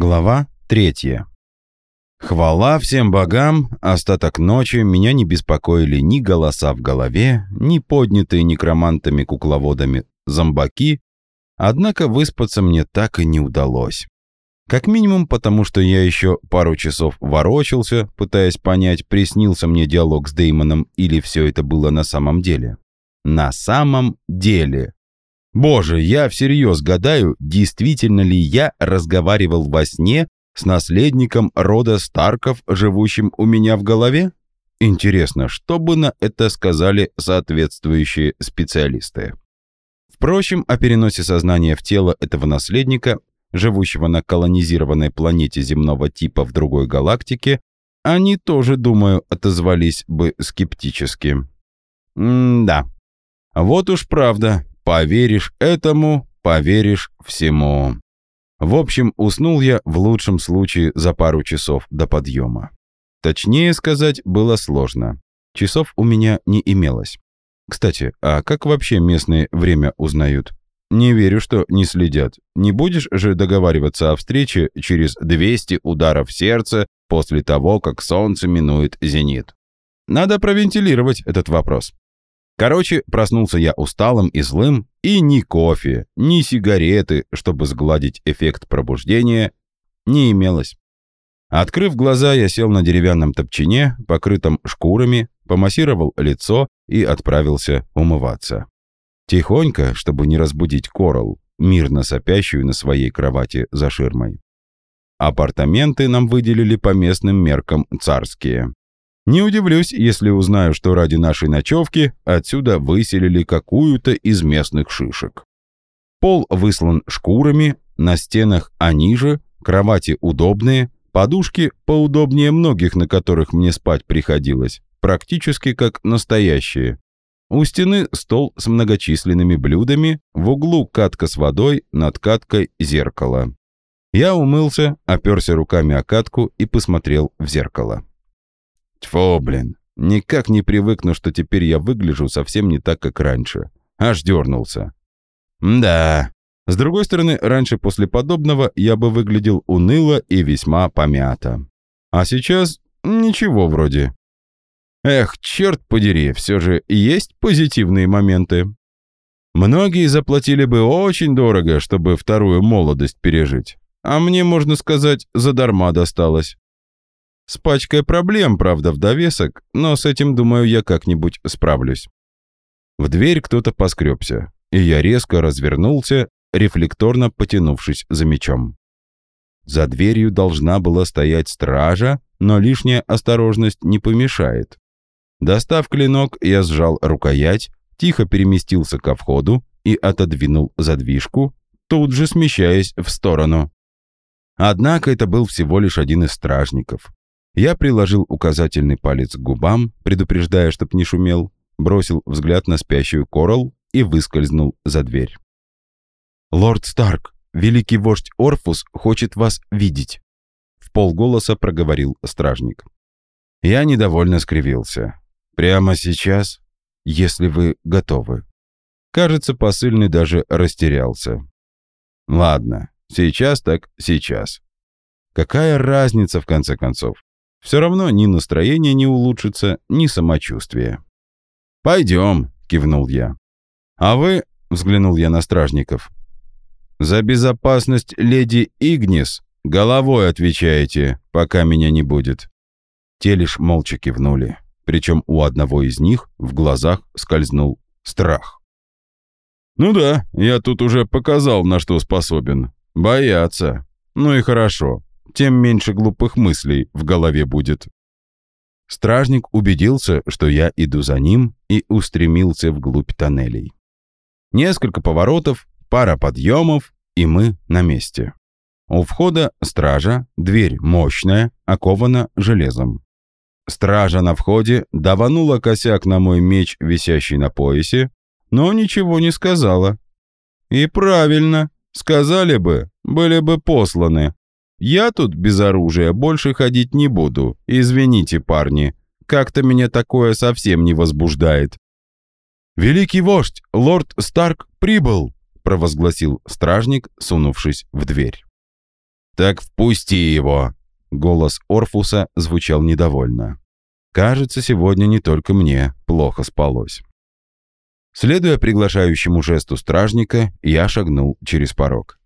Глава третья. Хвала всем богам, остаток ночи меня не беспокоили ни голоса в голове, ни поднятые некромантами-кукловодами зомбаки, однако выспаться мне так и не удалось. Как минимум потому, что я еще пару часов ворочался, пытаясь понять, приснился мне диалог с Деймоном или все это было на самом деле. На самом деле. Боже, я всерьез гадаю, действительно ли я разговаривал во сне с наследником рода Старков, живущим у меня в голове? Интересно, что бы на это сказали соответствующие специалисты? Впрочем, о переносе сознания в тело этого наследника, живущего на колонизированной планете земного типа в другой галактике, они тоже, думаю, отозвались бы скептически. М-да. Вот уж правда, Поверишь этому, поверишь всему. В общем, уснул я в лучшем случае за пару часов до подъема. Точнее сказать было сложно. Часов у меня не имелось. Кстати, а как вообще местные время узнают? Не верю, что не следят. Не будешь же договариваться о встрече через 200 ударов сердца после того, как солнце минует зенит. Надо провентилировать этот вопрос. Короче, проснулся я усталым и злым, и ни кофе, ни сигареты, чтобы сгладить эффект пробуждения, не имелось. Открыв глаза, я сел на деревянном топчине, покрытом шкурами, помассировал лицо и отправился умываться. Тихонько, чтобы не разбудить Корал, мирно сопящую на своей кровати за ширмой. Апартаменты нам выделили по местным меркам царские. Не удивлюсь, если узнаю, что ради нашей ночевки отсюда выселили какую-то из местных шишек. Пол выслан шкурами, на стенах они же, кровати удобные, подушки поудобнее многих, на которых мне спать приходилось, практически как настоящие. У стены стол с многочисленными блюдами, в углу катка с водой, над каткой зеркало. Я умылся, оперся руками о катку и посмотрел в зеркало. Тьфу, блин. Никак не привыкну, что теперь я выгляжу совсем не так, как раньше. Аж дернулся. Да. С другой стороны, раньше после подобного я бы выглядел уныло и весьма помято. А сейчас ничего вроде. Эх, черт подери, все же есть позитивные моменты. Многие заплатили бы очень дорого, чтобы вторую молодость пережить. А мне, можно сказать, задарма досталось. С пачкой проблем, правда, в довесок, но с этим, думаю, я как-нибудь справлюсь. В дверь кто-то поскребся, и я резко развернулся, рефлекторно потянувшись за мечом. За дверью должна была стоять стража, но лишняя осторожность не помешает. Достав клинок, я сжал рукоять, тихо переместился ко входу и отодвинул задвижку, тут же смещаясь в сторону. Однако это был всего лишь один из стражников. Я приложил указательный палец к губам, предупреждая, чтоб не шумел, бросил взгляд на спящую Корал и выскользнул за дверь. «Лорд Старк, великий вождь Орфус хочет вас видеть», в полголоса проговорил стражник. Я недовольно скривился. «Прямо сейчас, если вы готовы». Кажется, посыльный даже растерялся. «Ладно, сейчас так сейчас. Какая разница, в конце концов? Все равно ни настроение не улучшится, ни самочувствие. «Пойдем», — кивнул я. «А вы», — взглянул я на стражников, «за безопасность леди Игнис головой отвечаете, пока меня не будет». Те лишь молча кивнули, причем у одного из них в глазах скользнул страх. «Ну да, я тут уже показал, на что способен. Бояться. Ну и хорошо тем меньше глупых мыслей в голове будет. Стражник убедился, что я иду за ним, и устремился вглубь тоннелей. Несколько поворотов, пара подъемов, и мы на месте. У входа стража, дверь мощная, окована железом. Стража на входе даванула косяк на мой меч, висящий на поясе, но ничего не сказала. И правильно, сказали бы, были бы посланы, я тут без оружия больше ходить не буду. Извините, парни. Как-то меня такое совсем не возбуждает. «Великий вождь, лорд Старк прибыл!» провозгласил стражник, сунувшись в дверь. «Так впусти его!» Голос Орфуса звучал недовольно. «Кажется, сегодня не только мне плохо спалось». Следуя приглашающему жесту стражника, я шагнул через порог.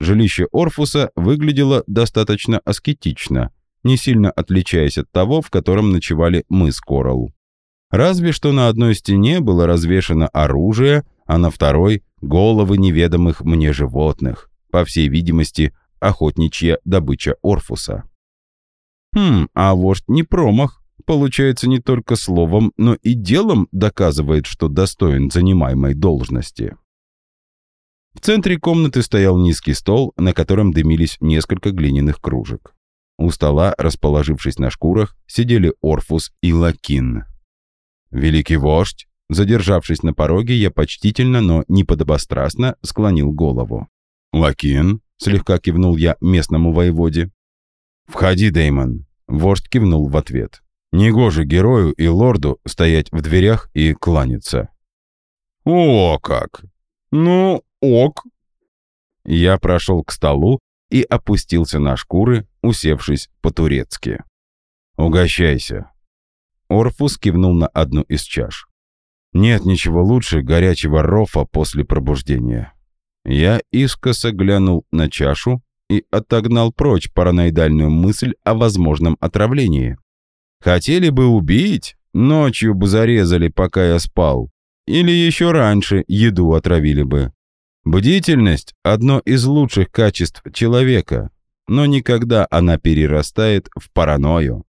Жилище Орфуса выглядело достаточно аскетично, не сильно отличаясь от того, в котором ночевали мы с Коралл. Разве что на одной стене было развешано оружие, а на второй — головы неведомых мне животных, по всей видимости, охотничья добыча Орфуса. Хм, а вождь не промах. Получается, не только словом, но и делом доказывает, что достоин занимаемой должности. В центре комнаты стоял низкий стол, на котором дымились несколько глиняных кружек. У стола, расположившись на шкурах, сидели Орфус и Лакин. Великий вождь, задержавшись на пороге, я почтительно, но не подобострастно склонил голову. «Лакин», — слегка кивнул я местному воеводе. «Входи, Деймон», — вождь кивнул в ответ. Негоже герою и лорду стоять в дверях и кланяться. «О как! Ну, ок!» Я прошел к столу и опустился на шкуры, усевшись по-турецки. «Угощайся!» Орфус кивнул на одну из чаш. «Нет ничего лучше горячего рофа после пробуждения». Я искоса глянул на чашу и отогнал прочь параноидальную мысль о возможном отравлении. Хотели бы убить, ночью бы зарезали, пока я спал. Или еще раньше еду отравили бы. Бдительность – одно из лучших качеств человека, но никогда она перерастает в паранойю.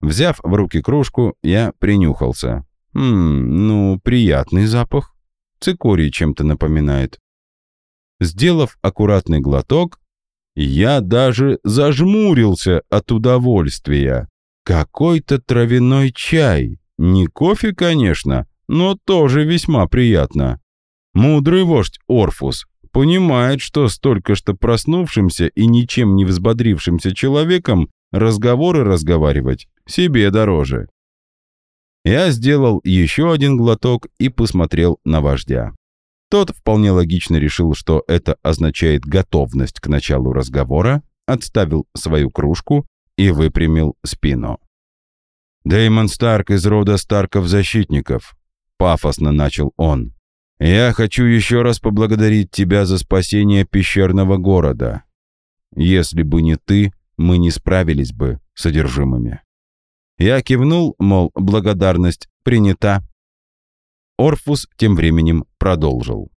Взяв в руки кружку, я принюхался. Ммм, ну, приятный запах. Цикорий чем-то напоминает. Сделав аккуратный глоток, я даже зажмурился от удовольствия. Какой-то травяной чай. Не кофе, конечно, но тоже весьма приятно. Мудрый вождь Орфус понимает, что с только что проснувшимся и ничем не взбодрившимся человеком разговоры разговаривать себе дороже. Я сделал еще один глоток и посмотрел на вождя. Тот вполне логично решил, что это означает готовность к началу разговора, отставил свою кружку и выпрямил спину. «Дэймон Старк из рода Старков-защитников», — пафосно начал он. «Я хочу еще раз поблагодарить тебя за спасение пещерного города. Если бы не ты, мы не справились бы с содержимыми». Я кивнул, мол, благодарность принята. Орфус тем временем продолжил.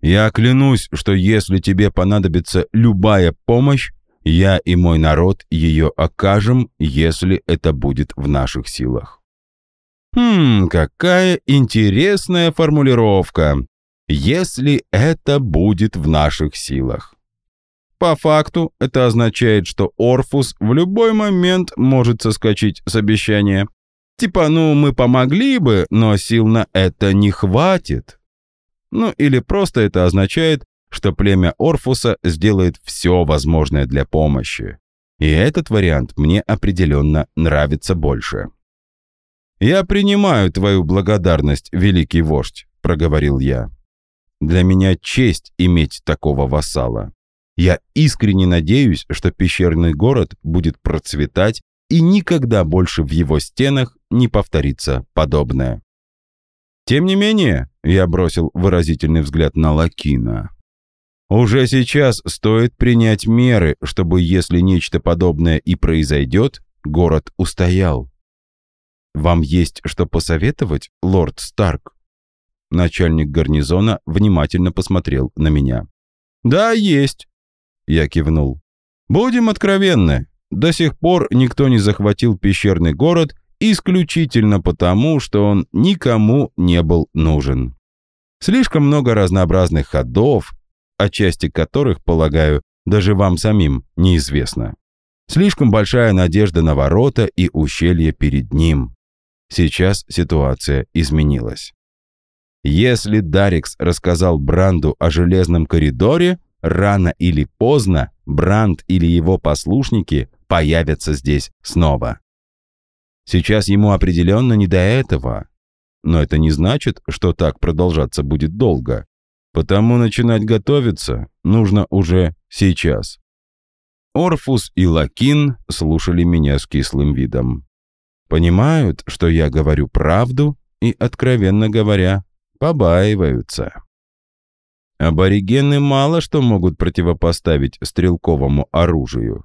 «Я клянусь, что если тебе понадобится любая помощь, я и мой народ ее окажем, если это будет в наших силах. Хм, какая интересная формулировка. Если это будет в наших силах. По факту это означает, что Орфус в любой момент может соскочить с обещания. Типа, ну, мы помогли бы, но сил на это не хватит. Ну, или просто это означает, что племя Орфуса сделает все возможное для помощи. И этот вариант мне определенно нравится больше. «Я принимаю твою благодарность, великий вождь», — проговорил я. «Для меня честь иметь такого вассала. Я искренне надеюсь, что пещерный город будет процветать и никогда больше в его стенах не повторится подобное». Тем не менее, я бросил выразительный взгляд на Лакина. Уже сейчас стоит принять меры, чтобы, если нечто подобное и произойдет, город устоял. Вам есть что посоветовать, лорд Старк? Начальник гарнизона внимательно посмотрел на меня. «Да, есть», — я кивнул. «Будем откровенны. До сих пор никто не захватил пещерный город исключительно потому, что он никому не был нужен. Слишком много разнообразных ходов, о части которых, полагаю, даже вам самим неизвестно. Слишком большая надежда на ворота и ущелье перед ним. Сейчас ситуация изменилась. Если Дарикс рассказал Бранду о железном коридоре, рано или поздно Бранд или его послушники появятся здесь снова. Сейчас ему определенно не до этого. Но это не значит, что так продолжаться будет долго. Потому начинать готовиться нужно уже сейчас. Орфус и Лакин слушали меня с кислым видом. Понимают, что я говорю правду и, откровенно говоря, побаиваются. Аборигены мало что могут противопоставить стрелковому оружию.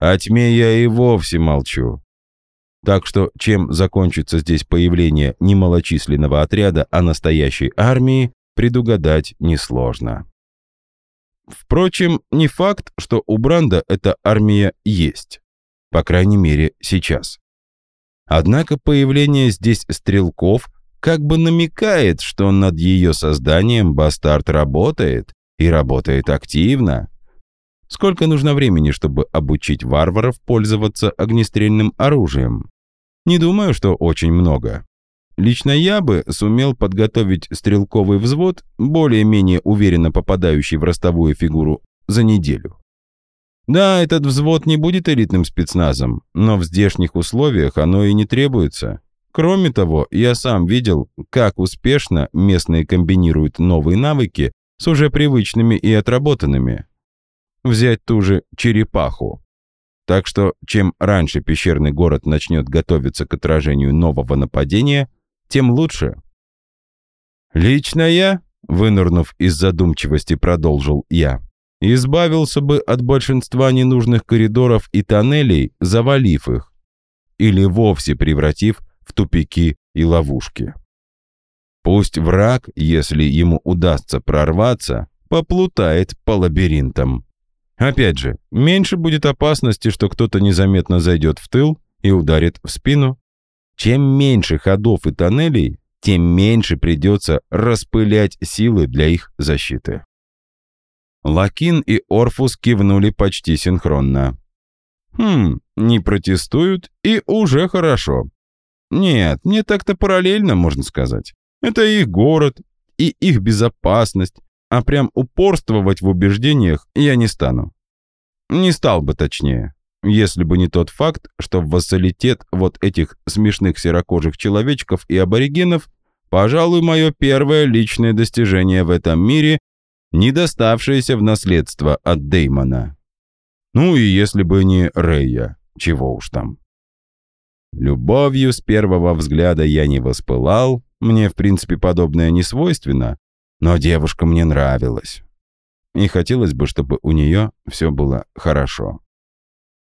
О тьме я и вовсе молчу. Так что чем закончится здесь появление не малочисленного отряда, а настоящей армии, предугадать несложно. Впрочем, не факт, что у Бранда эта армия есть. По крайней мере, сейчас. Однако появление здесь стрелков как бы намекает, что над ее созданием бастард работает, и работает активно. Сколько нужно времени, чтобы обучить варваров пользоваться огнестрельным оружием? Не думаю, что очень много. Лично я бы сумел подготовить стрелковый взвод, более-менее уверенно попадающий в ростовую фигуру, за неделю. Да, этот взвод не будет элитным спецназом, но в здешних условиях оно и не требуется. Кроме того, я сам видел, как успешно местные комбинируют новые навыки с уже привычными и отработанными взять ту же черепаху. Так что, чем раньше пещерный город начнет готовиться к отражению нового нападения, тем лучше. Лично я, вынырнув из задумчивости, продолжил я, избавился бы от большинства ненужных коридоров и тоннелей, завалив их, или вовсе превратив в тупики и ловушки. Пусть враг, если ему удастся прорваться, поплутает по лабиринтам. Опять же, меньше будет опасности, что кто-то незаметно зайдет в тыл и ударит в спину. Чем меньше ходов и тоннелей, тем меньше придется распылять силы для их защиты. Лакин и Орфус кивнули почти синхронно. «Хм, не протестуют, и уже хорошо. Нет, не так-то параллельно, можно сказать. Это их город и их безопасность, а прям упорствовать в убеждениях я не стану. Не стал бы точнее, если бы не тот факт, что вассалитет вот этих смешных серокожих человечков и аборигенов, пожалуй, мое первое личное достижение в этом мире, не доставшееся в наследство от Деймона. Ну и если бы не Рея, чего уж там. Любовью с первого взгляда я не воспылал, мне в принципе подобное не свойственно, но девушка мне нравилась. И хотелось бы, чтобы у нее все было хорошо.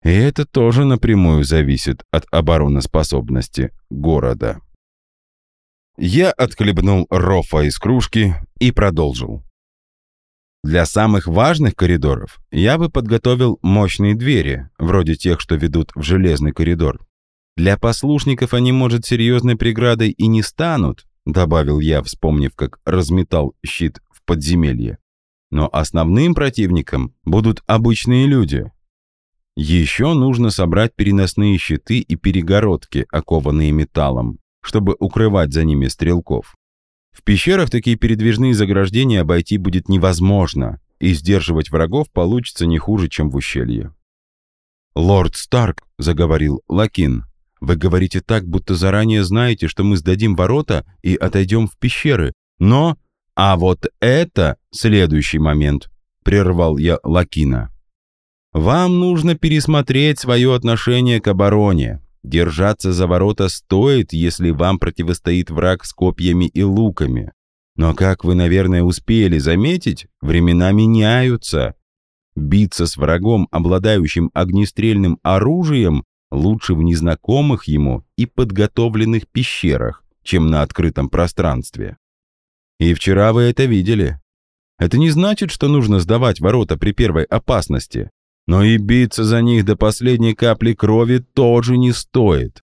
И это тоже напрямую зависит от обороноспособности города. Я отхлебнул рофа из кружки и продолжил. Для самых важных коридоров я бы подготовил мощные двери, вроде тех, что ведут в железный коридор. Для послушников они, может, серьезной преградой и не станут, добавил я, вспомнив, как разметал щит в подземелье. Но основным противником будут обычные люди. Еще нужно собрать переносные щиты и перегородки, окованные металлом, чтобы укрывать за ними стрелков. В пещерах такие передвижные заграждения обойти будет невозможно, и сдерживать врагов получится не хуже, чем в ущелье. «Лорд Старк», — заговорил Лакин, вы говорите так, будто заранее знаете, что мы сдадим ворота и отойдем в пещеры. Но... А вот это следующий момент, прервал я Лакина. Вам нужно пересмотреть свое отношение к обороне. Держаться за ворота стоит, если вам противостоит враг с копьями и луками. Но, как вы, наверное, успели заметить, времена меняются. Биться с врагом, обладающим огнестрельным оружием, лучше в незнакомых ему и подготовленных пещерах, чем на открытом пространстве. И вчера вы это видели. Это не значит, что нужно сдавать ворота при первой опасности, но и биться за них до последней капли крови тоже не стоит.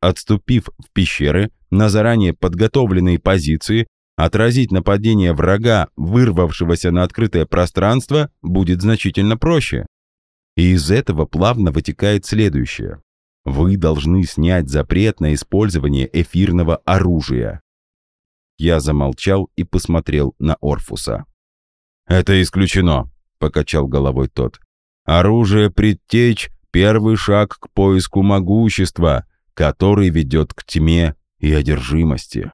Отступив в пещеры на заранее подготовленные позиции, отразить нападение врага, вырвавшегося на открытое пространство, будет значительно проще. И из этого плавно вытекает следующее. Вы должны снять запрет на использование эфирного оружия. Я замолчал и посмотрел на Орфуса. «Это исключено», — покачал головой тот. «Оружие предтечь — первый шаг к поиску могущества, который ведет к тьме и одержимости».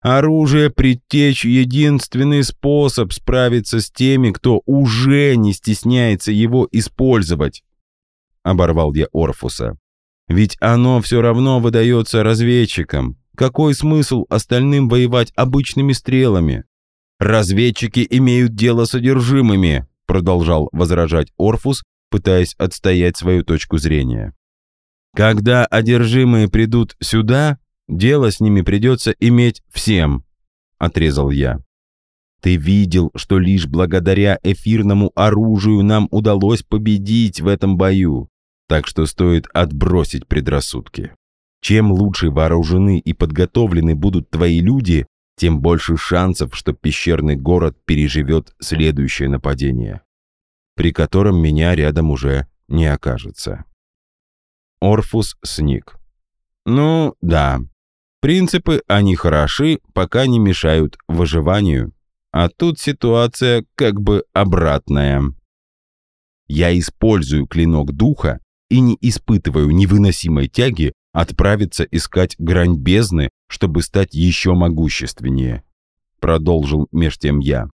Оружие предтечь — единственный способ справиться с теми, кто уже не стесняется его использовать. Оборвал я Орфуса. Ведь оно все равно выдается разведчикам. Какой смысл остальным воевать обычными стрелами? Разведчики имеют дело с одержимыми, продолжал возражать Орфус, пытаясь отстоять свою точку зрения. Когда одержимые придут сюда, Дело с ними придется иметь всем», — отрезал я. «Ты видел, что лишь благодаря эфирному оружию нам удалось победить в этом бою, так что стоит отбросить предрассудки. Чем лучше вооружены и подготовлены будут твои люди, тем больше шансов, что пещерный город переживет следующее нападение, при котором меня рядом уже не окажется». Орфус сник. «Ну, да, Принципы, они хороши, пока не мешают выживанию. А тут ситуация как бы обратная. Я использую клинок духа и не испытываю невыносимой тяги отправиться искать грань бездны, чтобы стать еще могущественнее. Продолжил меж тем я.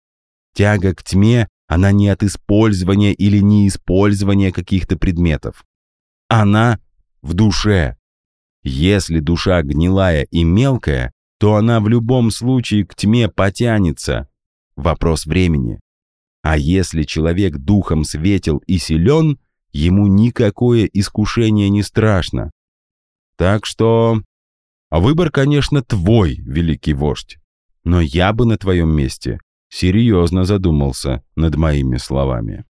Тяга к тьме, она не от использования или неиспользования каких-то предметов. Она в душе, если душа гнилая и мелкая, то она в любом случае к тьме потянется. Вопрос времени. А если человек духом светел и силен, ему никакое искушение не страшно. Так что... Выбор, конечно, твой, великий вождь. Но я бы на твоем месте серьезно задумался над моими словами.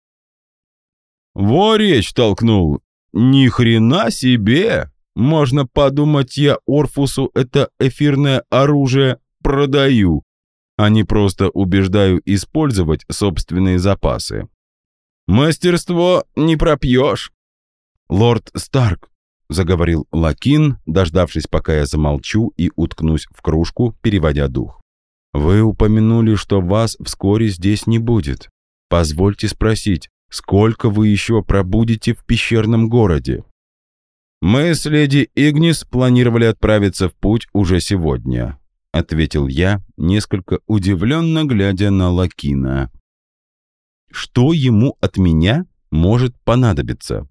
«Во речь толкнул! Ни хрена себе!» Можно подумать, я Орфусу это эфирное оружие продаю, а не просто убеждаю использовать собственные запасы. Мастерство не пропьешь. Лорд Старк, заговорил Лакин, дождавшись, пока я замолчу и уткнусь в кружку, переводя дух. Вы упомянули, что вас вскоре здесь не будет. Позвольте спросить, сколько вы еще пробудете в пещерном городе? «Мы с леди Игнис планировали отправиться в путь уже сегодня», — ответил я, несколько удивленно глядя на Лакина. «Что ему от меня может понадобиться?»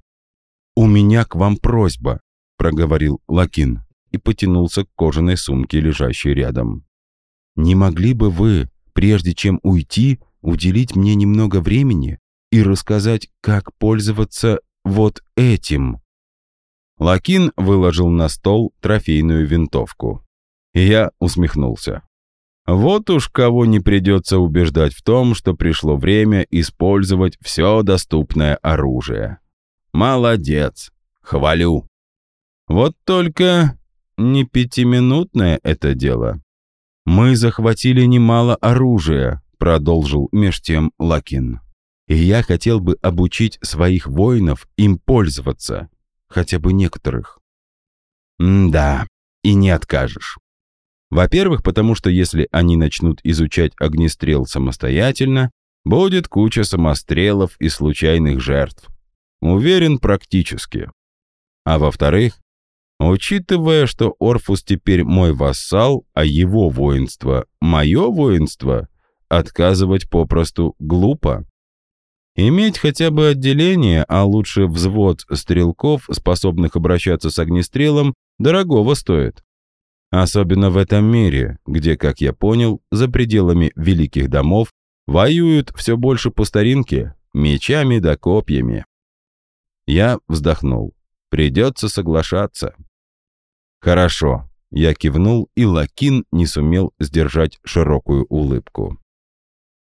«У меня к вам просьба», — проговорил Лакин и потянулся к кожаной сумке, лежащей рядом. «Не могли бы вы, прежде чем уйти, уделить мне немного времени и рассказать, как пользоваться вот этим?» Лакин выложил на стол трофейную винтовку. Я усмехнулся. Вот уж кого не придется убеждать в том, что пришло время использовать все доступное оружие. Молодец. Хвалю. Вот только не пятиминутное это дело. Мы захватили немало оружия, продолжил меж тем Лакин. И я хотел бы обучить своих воинов им пользоваться хотя бы некоторых. М-да, и не откажешь. Во-первых, потому что если они начнут изучать огнестрел самостоятельно, будет куча самострелов и случайных жертв. Уверен, практически. А во-вторых, учитывая, что Орфус теперь мой вассал, а его воинство — мое воинство, отказывать попросту глупо. Иметь хотя бы отделение, а лучше взвод стрелков, способных обращаться с огнестрелом, дорогого стоит. Особенно в этом мире, где, как я понял, за пределами великих домов воюют все больше по старинке, мечами да копьями. Я вздохнул. Придется соглашаться. Хорошо. Я кивнул, и Лакин не сумел сдержать широкую улыбку.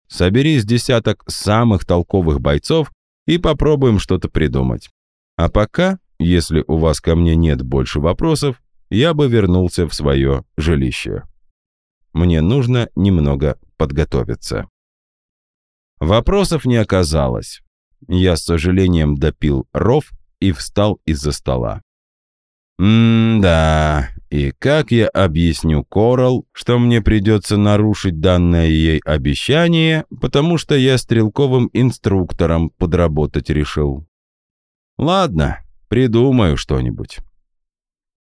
Собери с десяток самых толковых бойцов и попробуем что-то придумать. А пока, если у вас ко мне нет больше вопросов, я бы вернулся в свое жилище. Мне нужно немного подготовиться. Вопросов не оказалось. Я с сожалением допил ров и встал из-за стола. М-да, и как я объясню Корал, что мне придется нарушить данное ей обещание, потому что я стрелковым инструктором подработать решил? Ладно, придумаю что-нибудь.